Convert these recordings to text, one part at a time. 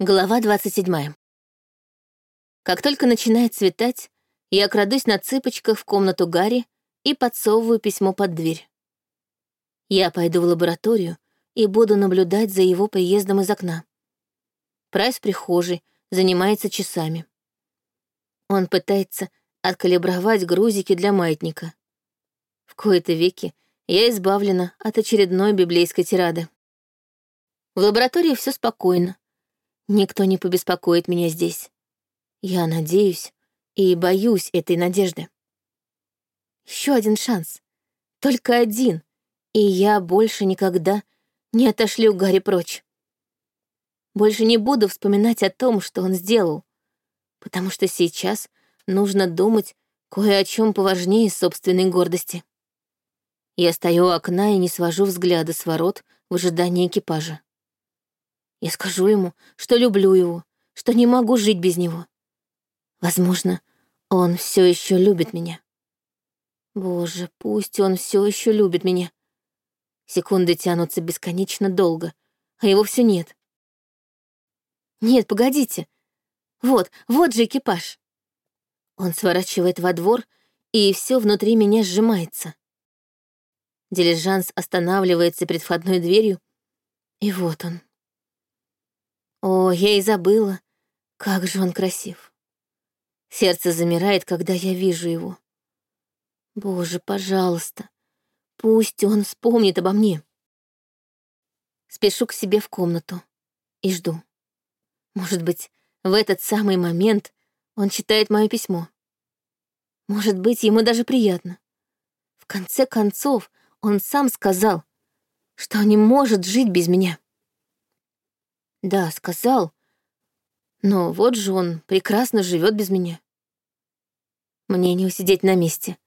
Глава 27. Как только начинает светать, я крадусь на цыпочках в комнату Гарри и подсовываю письмо под дверь. Я пойду в лабораторию и буду наблюдать за его приездом из окна. Прайс в прихожей занимается часами. Он пытается откалибровать грузики для маятника. В кои-то веки я избавлена от очередной библейской тирады. В лаборатории все спокойно, Никто не побеспокоит меня здесь. Я надеюсь и боюсь этой надежды. Еще один шанс. Только один. И я больше никогда не отошлю Гарри прочь. Больше не буду вспоминать о том, что он сделал, потому что сейчас нужно думать кое о чем поважнее собственной гордости. Я стою у окна и не свожу взгляда с ворот в ожидании экипажа. Я скажу ему, что люблю его, что не могу жить без него. Возможно, он все еще любит меня. Боже, пусть он все еще любит меня. Секунды тянутся бесконечно долго, а его все нет. Нет, погодите. Вот, вот же экипаж. Он сворачивает во двор, и все внутри меня сжимается. Дилижанс останавливается перед входной дверью, и вот он. О, я и забыла, как же он красив. Сердце замирает, когда я вижу его. Боже, пожалуйста, пусть он вспомнит обо мне. Спешу к себе в комнату и жду. Может быть, в этот самый момент он читает мое письмо. Может быть, ему даже приятно. В конце концов, он сам сказал, что не может жить без меня. Да, сказал. Но вот же он прекрасно живет без меня. Мне не усидеть на месте.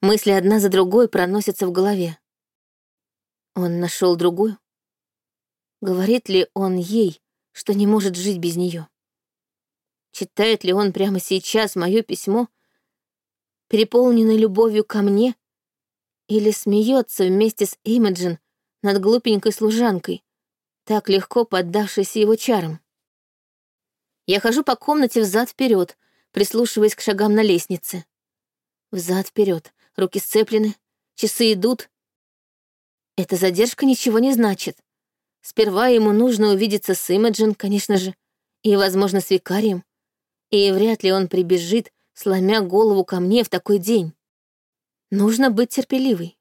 Мысли одна за другой проносятся в голове. Он нашел другую? Говорит ли он ей, что не может жить без нее? Читает ли он прямо сейчас мое письмо, переполненное любовью ко мне, или смеется вместе с Имаджин над глупенькой служанкой, так легко поддавшийся его чарам. Я хожу по комнате взад вперед, прислушиваясь к шагам на лестнице. Взад вперед, руки сцеплены, часы идут. Эта задержка ничего не значит. Сперва ему нужно увидеться с Имаджин, конечно же, и, возможно, с викарием. И вряд ли он прибежит, сломя голову ко мне в такой день. Нужно быть терпеливой.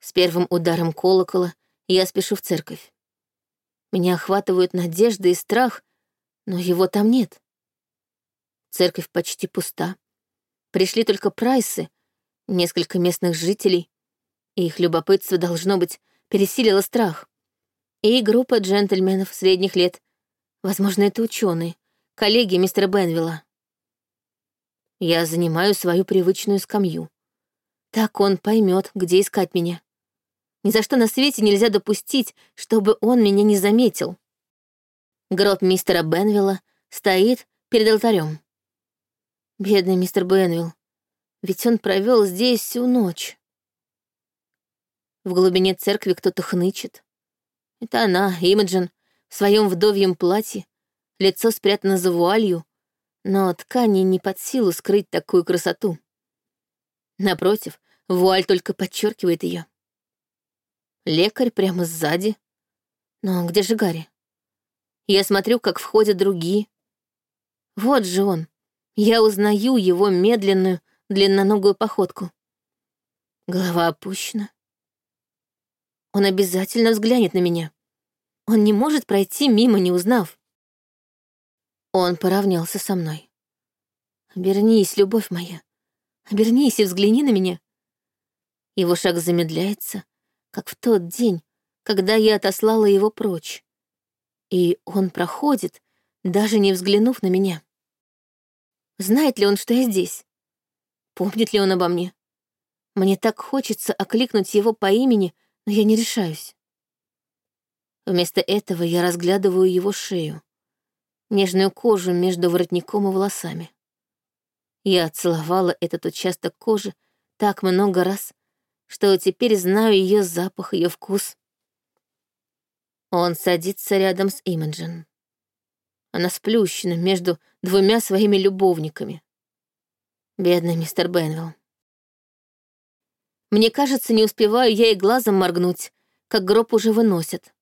С первым ударом колокола я спешу в церковь. Меня охватывают надежда и страх, но его там нет. Церковь почти пуста. Пришли только прайсы, несколько местных жителей, и их любопытство, должно быть, пересилило страх. И группа джентльменов средних лет. Возможно, это ученые, коллеги мистера Бенвилла. Я занимаю свою привычную скамью. Так он поймет, где искать меня. Ни за что на свете нельзя допустить, чтобы он меня не заметил. Гроб мистера Бенвилла стоит перед алтарем. Бедный мистер Бенвилл, ведь он провел здесь всю ночь. В глубине церкви кто-то хнычет. Это она, Имаджин, в своем вдовьем платье, лицо спрятано за вуалью, но ткани не под силу скрыть такую красоту. Напротив, вуаль только подчеркивает ее. Лекарь прямо сзади. Но где же Гарри? Я смотрю, как входят другие. Вот же он. Я узнаю его медленную, длинноногую походку. Голова опущена. Он обязательно взглянет на меня. Он не может пройти мимо, не узнав. Он поравнялся со мной. «Обернись, любовь моя. Обернись и взгляни на меня». Его шаг замедляется, как в тот день, когда я отослала его прочь. И он проходит, даже не взглянув на меня. Знает ли он, что я здесь? Помнит ли он обо мне? Мне так хочется окликнуть его по имени, но я не решаюсь. Вместо этого я разглядываю его шею, нежную кожу между воротником и волосами. Я целовала этот участок кожи так много раз, что теперь знаю ее запах, ее вкус. Он садится рядом с Имаджин. Она сплющена между двумя своими любовниками. Бедный мистер Бенвилл. Мне кажется, не успеваю я и глазом моргнуть, как гроб уже выносят.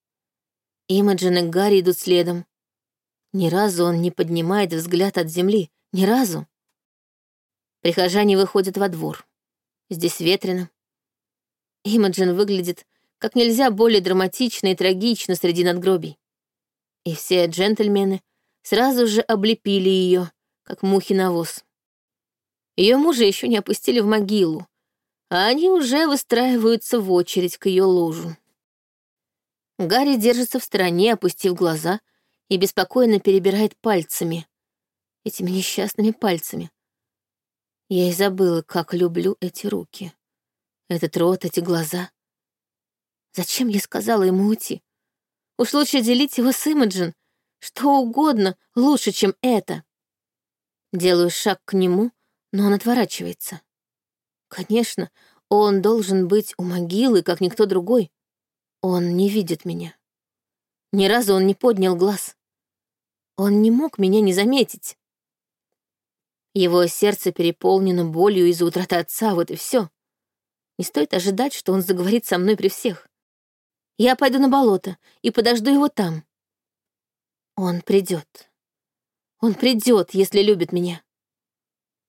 Имаджин и Гарри идут следом. Ни разу он не поднимает взгляд от земли. Ни разу. Прихожане выходят во двор. Здесь ветрено. Имаджин выглядит как нельзя более драматично и трагично среди надгробий. И все джентльмены сразу же облепили ее, как мухи на воз. Ее мужа еще не опустили в могилу, а они уже выстраиваются в очередь к ее ложу. Гарри держится в стороне, опустив глаза, и беспокойно перебирает пальцами. Этими несчастными пальцами. Я и забыла, как люблю эти руки. Этот рот, эти глаза. Зачем я сказала ему уйти? Уж лучше делить его с Имаджин. Что угодно лучше, чем это. Делаю шаг к нему, но он отворачивается. Конечно, он должен быть у могилы, как никто другой. Он не видит меня. Ни разу он не поднял глаз. Он не мог меня не заметить. Его сердце переполнено болью из-за утраты отца, вот и все. Не стоит ожидать, что он заговорит со мной при всех. Я пойду на болото и подожду его там. Он придет. Он придет, если любит меня.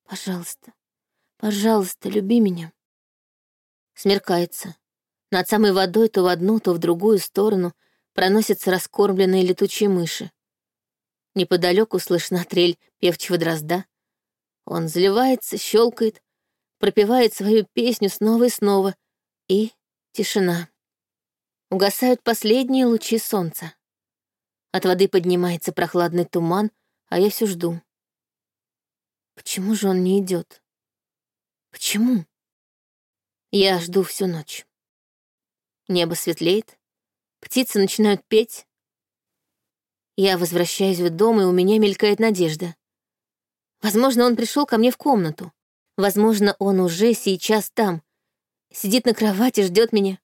Пожалуйста, пожалуйста, люби меня. Смеркается. Над самой водой то в одну, то в другую сторону проносятся раскормленные летучие мыши. Неподалеку слышна трель певчего дрозда. Он заливается, щелкает, пропевает свою песню снова и снова, и тишина. Угасают последние лучи солнца. От воды поднимается прохладный туман, а я все жду. Почему же он не идет? Почему? Я жду всю ночь. Небо светлеет, птицы начинают петь. Я возвращаюсь в дом, и у меня мелькает надежда. Возможно, он пришел ко мне в комнату. Возможно, он уже сейчас там. Сидит на кровати, ждет меня.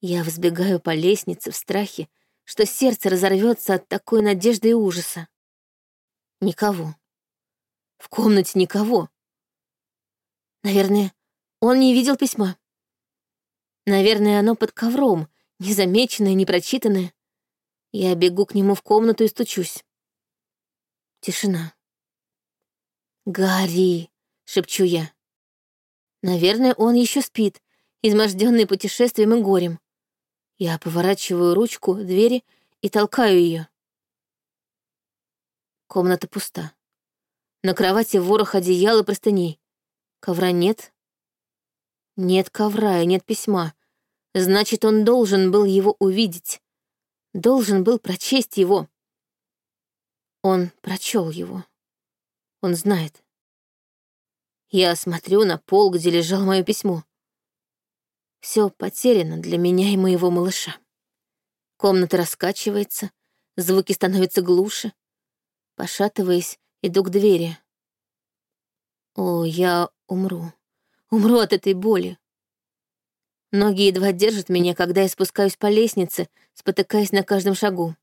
Я взбегаю по лестнице в страхе, что сердце разорвется от такой надежды и ужаса. Никого. В комнате никого. Наверное, он не видел письма. Наверное, оно под ковром, незамеченное, непрочитанное. Я бегу к нему в комнату и стучусь. Тишина. «Гарри!» — шепчу я. Наверное, он еще спит, изможденный путешествием и горем. Я поворачиваю ручку двери и толкаю ее. Комната пуста. На кровати ворох одеял и простыней. Ковра нет. Нет ковра и нет письма. Значит, он должен был его увидеть. Должен был прочесть его. Он прочел его. Он знает. Я смотрю на пол, где лежало мое письмо. Все потеряно для меня и моего малыша. Комната раскачивается, звуки становятся глуше. Пошатываясь, иду к двери. О, я умру. Умру от этой боли. Ноги едва держат меня, когда я спускаюсь по лестнице, спотыкаясь на каждом шагу.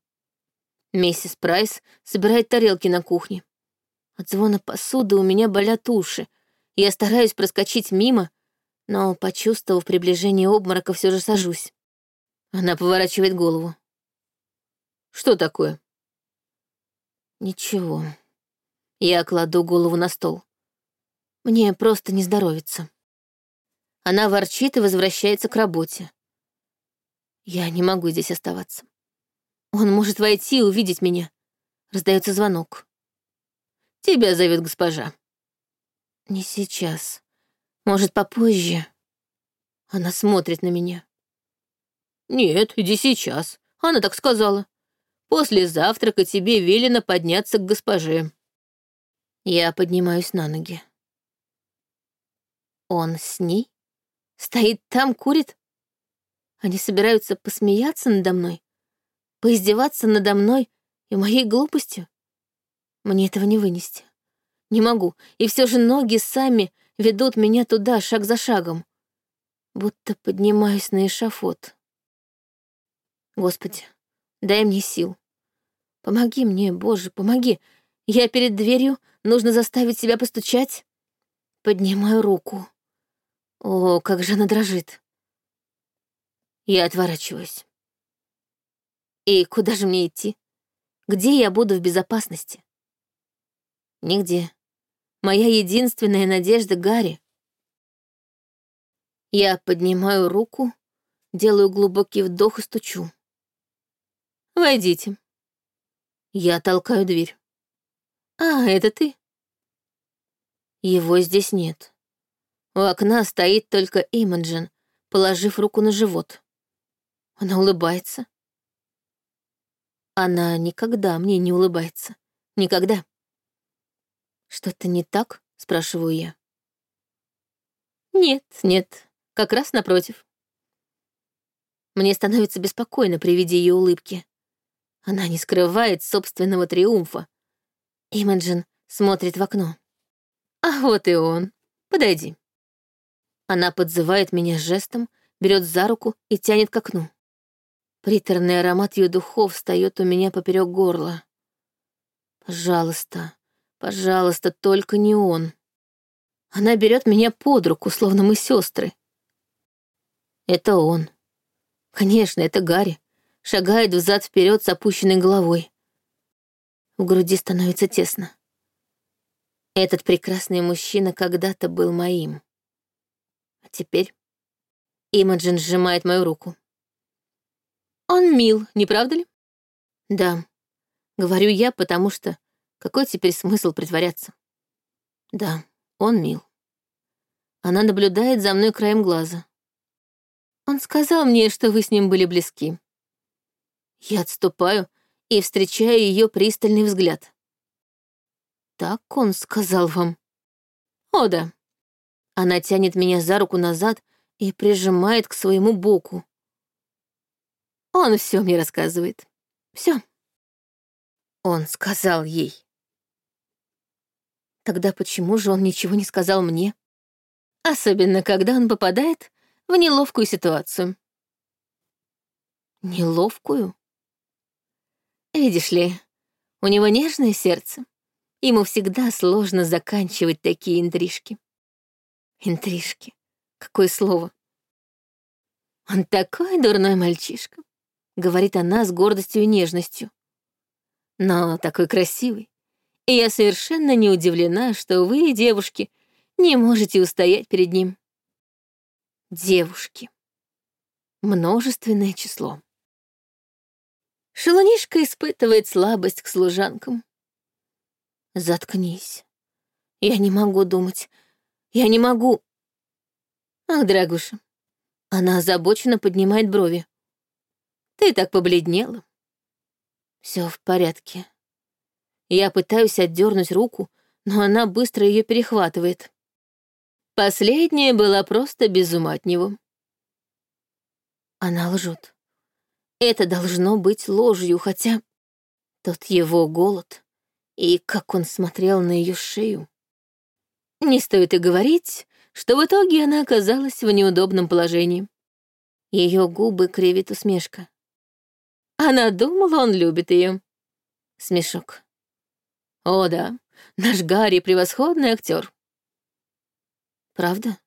Миссис Прайс собирает тарелки на кухне. От звона посуды у меня болят уши. Я стараюсь проскочить мимо, но, почувствовав приближение обморока, все же сажусь. Она поворачивает голову. «Что такое?» «Ничего». Я кладу голову на стол. Мне просто не здоровится. Она ворчит и возвращается к работе. Я не могу здесь оставаться. Он может войти и увидеть меня. Раздается звонок. «Тебя зовет госпожа». «Не сейчас», может, попозже? Она смотрит на меня. Нет, иди сейчас. Она так сказала. После завтрака тебе велено подняться к госпоже. Я поднимаюсь на ноги. Он с ней? Стоит там, курит? Они собираются посмеяться надо мной? Поиздеваться надо мной и моей глупостью? Мне этого не вынести. Не могу. И все же ноги сами ведут меня туда шаг за шагом, будто поднимаюсь на эшафот. Господи, дай мне сил. Помоги мне, Боже, помоги. Я перед дверью, нужно заставить себя постучать. Поднимаю руку. О, как же она дрожит. Я отворачиваюсь. И куда же мне идти? Где я буду в безопасности? Нигде. Моя единственная надежда — Гарри. Я поднимаю руку, делаю глубокий вдох и стучу. «Войдите». Я толкаю дверь. «А, это ты?» Его здесь нет. У окна стоит только Имаджин, положив руку на живот. Она улыбается. Она никогда мне не улыбается. Никогда. «Что-то не так?» — спрашиваю я. «Нет, нет, как раз напротив». Мне становится беспокойно при виде ее улыбки. Она не скрывает собственного триумфа. Имаджин смотрит в окно. «А вот и он. Подойди». Она подзывает меня жестом, берет за руку и тянет к окну. Приторный аромат ее духов встает у меня поперек горла. Пожалуйста, пожалуйста, только не он. Она берет меня под руку, словно мы сестры. Это он. Конечно, это Гарри. Шагает взад вперед с опущенной головой. В груди становится тесно. Этот прекрасный мужчина когда-то был моим. А теперь Имаджин сжимает мою руку. Он мил, не правда ли? Да. Говорю я, потому что какой теперь смысл притворяться? Да, он мил. Она наблюдает за мной краем глаза. Он сказал мне, что вы с ним были близки. Я отступаю и встречаю ее пристальный взгляд. Так он сказал вам. О, да. Она тянет меня за руку назад и прижимает к своему боку. Он все мне рассказывает. Все. Он сказал ей. Тогда почему же он ничего не сказал мне? Особенно, когда он попадает в неловкую ситуацию. Неловкую? Видишь ли, у него нежное сердце. Ему всегда сложно заканчивать такие интрижки. Интрижки. Какое слово. Он такой дурной мальчишка, говорит она с гордостью и нежностью. Но такой красивый. И я совершенно не удивлена, что вы, девушки, не можете устоять перед ним. Девушки. Множественное число. Шелунишка испытывает слабость к служанкам. Заткнись. Я не могу думать. Я не могу. Ах, дорогуша. Она озабоченно поднимает брови. Ты так побледнела. Все в порядке. Я пытаюсь отдернуть руку, но она быстро ее перехватывает. Последняя была просто без ума от него. Она лжет. Это должно быть ложью, хотя тот его голод и как он смотрел на ее шею. Не стоит и говорить, что в итоге она оказалась в неудобном положении. Ее губы кривит усмешка. Она думала, он любит ее. Смешок. О да, наш Гарри — превосходный актер. Правда?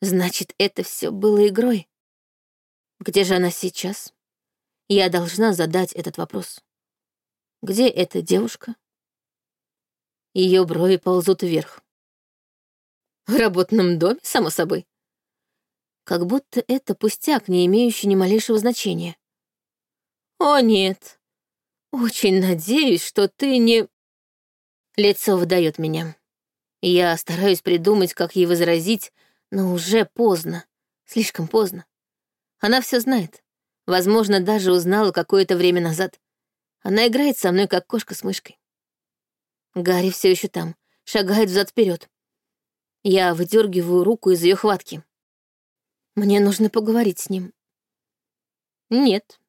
Значит, это все было игрой. Где же она сейчас? Я должна задать этот вопрос. Где эта девушка? Ее брови ползут вверх. В работном доме, само собой. Как будто это пустяк, не имеющий ни малейшего значения. О, нет. Очень надеюсь, что ты не... Лицо выдает меня. Я стараюсь придумать, как ей возразить, но уже поздно. Слишком поздно. Она все знает. Возможно, даже узнала какое-то время назад. Она играет со мной, как кошка с мышкой. Гарри все еще там, шагает взад вперед. Я выдергиваю руку из ее хватки. Мне нужно поговорить с ним. Нет.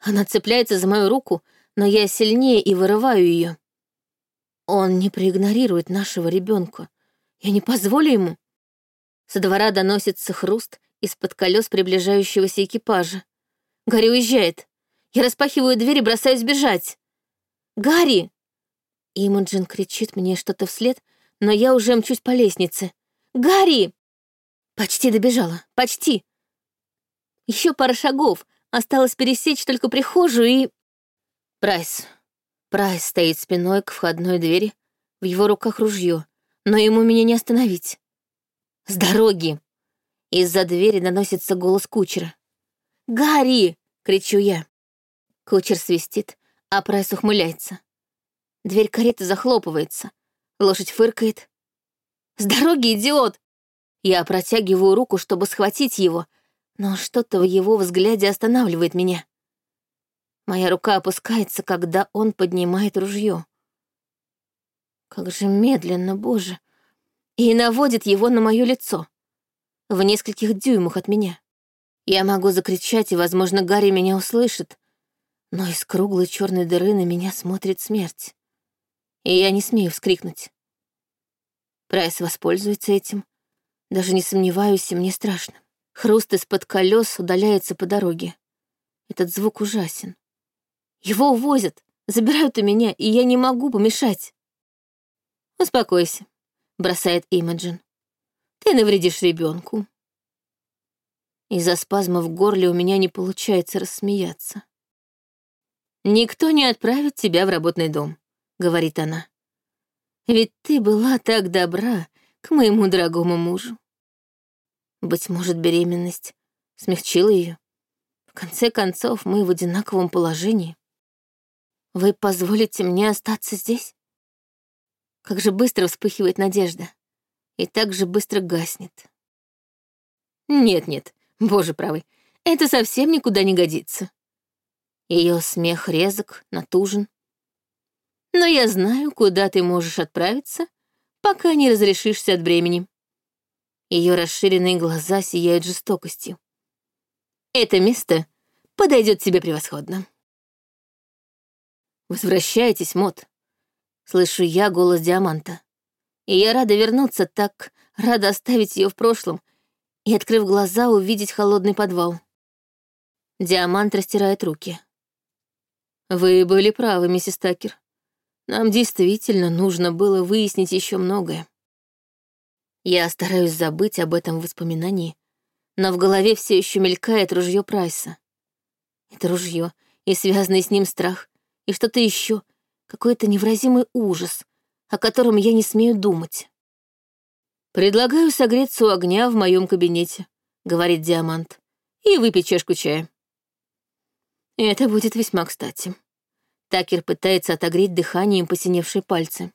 Она цепляется за мою руку, но я сильнее и вырываю ее. Он не проигнорирует нашего ребенка. Я не позволю ему. Со двора доносится хруст из-под колес приближающегося экипажа. Гарри уезжает. Я распахиваю дверь и бросаюсь бежать. Гарри!» Имаджин кричит мне что-то вслед, но я уже мчусь по лестнице. «Гарри!» Почти добежала, почти. Еще пара шагов, осталось пересечь только прихожую и... Прайс. Прайс стоит спиной к входной двери, в его руках ружье, но ему меня не остановить. С дороги. Из-за двери доносится голос кучера. «Гарри!» — кричу я. Кучер свистит, а Прайс ухмыляется. Дверь кареты захлопывается. Лошадь фыркает. «С дороги, идиот!» Я протягиваю руку, чтобы схватить его, но что-то в его взгляде останавливает меня. Моя рука опускается, когда он поднимает ружье. Как же медленно, боже. И наводит его на мое лицо. В нескольких дюймах от меня. Я могу закричать, и, возможно, Гарри меня услышит, но из круглой черной дыры на меня смотрит смерть. И я не смею вскрикнуть. Прайс воспользуется этим, даже не сомневаюсь, и мне страшно. Хруст из-под колес удаляется по дороге. Этот звук ужасен. Его увозят, забирают у меня, и я не могу помешать. «Успокойся», — бросает Имаджин. «Ты навредишь ребенку. Из-за спазма в горле у меня не получается рассмеяться. «Никто не отправит тебя в работный дом», — говорит она. «Ведь ты была так добра к моему дорогому мужу. Быть может, беременность смягчила ее. В конце концов, мы в одинаковом положении. Вы позволите мне остаться здесь? Как же быстро вспыхивает надежда. И так же быстро гаснет. Нет-нет, боже правый, это совсем никуда не годится. Ее смех резок, натужен. Но я знаю, куда ты можешь отправиться, пока не разрешишься от бремени. Ее расширенные глаза сияют жестокостью. Это место подойдет тебе превосходно. Возвращайтесь, Мот. Слышу я голос Диаманта. И я рада вернуться так, рада оставить ее в прошлом и, открыв глаза, увидеть холодный подвал. Диамант растирает руки. Вы были правы, миссис Такер. Нам действительно нужно было выяснить еще многое. Я стараюсь забыть об этом воспоминании, но в голове все еще мелькает ружье Прайса. Это ружье и связанный с ним страх, и что-то еще, какой-то невразимый ужас, о котором я не смею думать. «Предлагаю согреться у огня в моем кабинете», — говорит Диамант, «и выпить чашку чая». Это будет весьма кстати. Такер пытается отогреть дыханием посиневшие пальцы.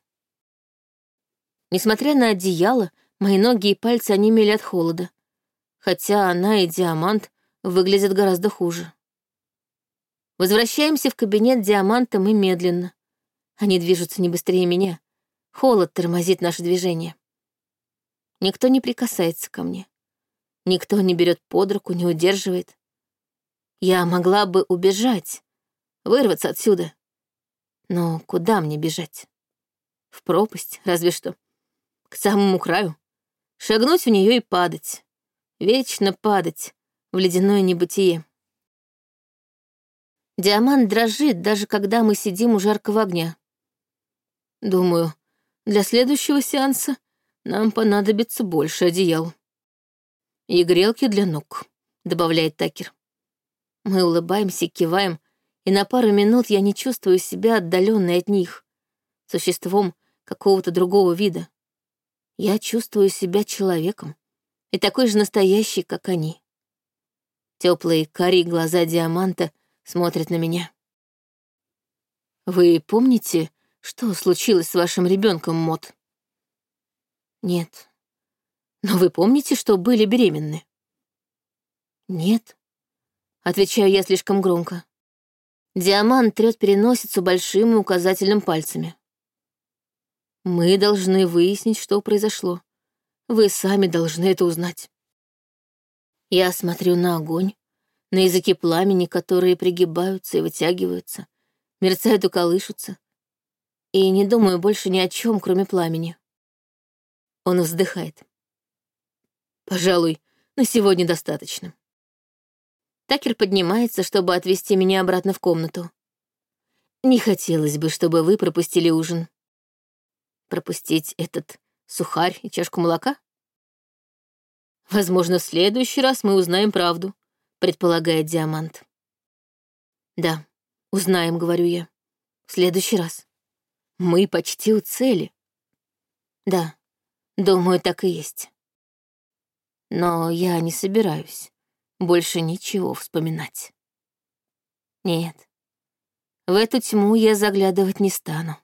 Несмотря на одеяло, мои ноги и пальцы онемели от холода, хотя она и Диамант выглядят гораздо хуже. Возвращаемся в кабинет Диаманта мы медленно. Они движутся не быстрее меня. Холод тормозит наше движение. Никто не прикасается ко мне. Никто не берет под руку, не удерживает. Я могла бы убежать, вырваться отсюда. Но куда мне бежать? В пропасть, разве что. К самому краю. Шагнуть в нее и падать. Вечно падать в ледяное небытие. Диамант дрожит, даже когда мы сидим у жаркого огня. Думаю, для следующего сеанса нам понадобится больше одеял. И грелки для ног, добавляет Такер. Мы улыбаемся, киваем, и на пару минут я не чувствую себя отдаленной от них, существом какого-то другого вида. Я чувствую себя человеком и такой же настоящий, как они. Теплые карие глаза диаманта смотрят на меня. Вы помните, что случилось с вашим ребенком, Мот? Нет. Но вы помните, что были беременны? Нет. Отвечаю я слишком громко. Диамант трёт переносицу большим и указательным пальцами. Мы должны выяснить, что произошло. Вы сами должны это узнать. Я смотрю на огонь, на языки пламени, которые пригибаются и вытягиваются, мерцают и колышутся, и не думаю больше ни о чем, кроме пламени. Он вздыхает. Пожалуй, на сегодня достаточно. Такер поднимается, чтобы отвезти меня обратно в комнату. Не хотелось бы, чтобы вы пропустили ужин. Пропустить этот сухарь и чашку молока? Возможно, в следующий раз мы узнаем правду, предполагает Диамант. Да, узнаем, говорю я. В следующий раз. Мы почти у цели. Да, думаю, так и есть. Но я не собираюсь больше ничего вспоминать. Нет, в эту тьму я заглядывать не стану.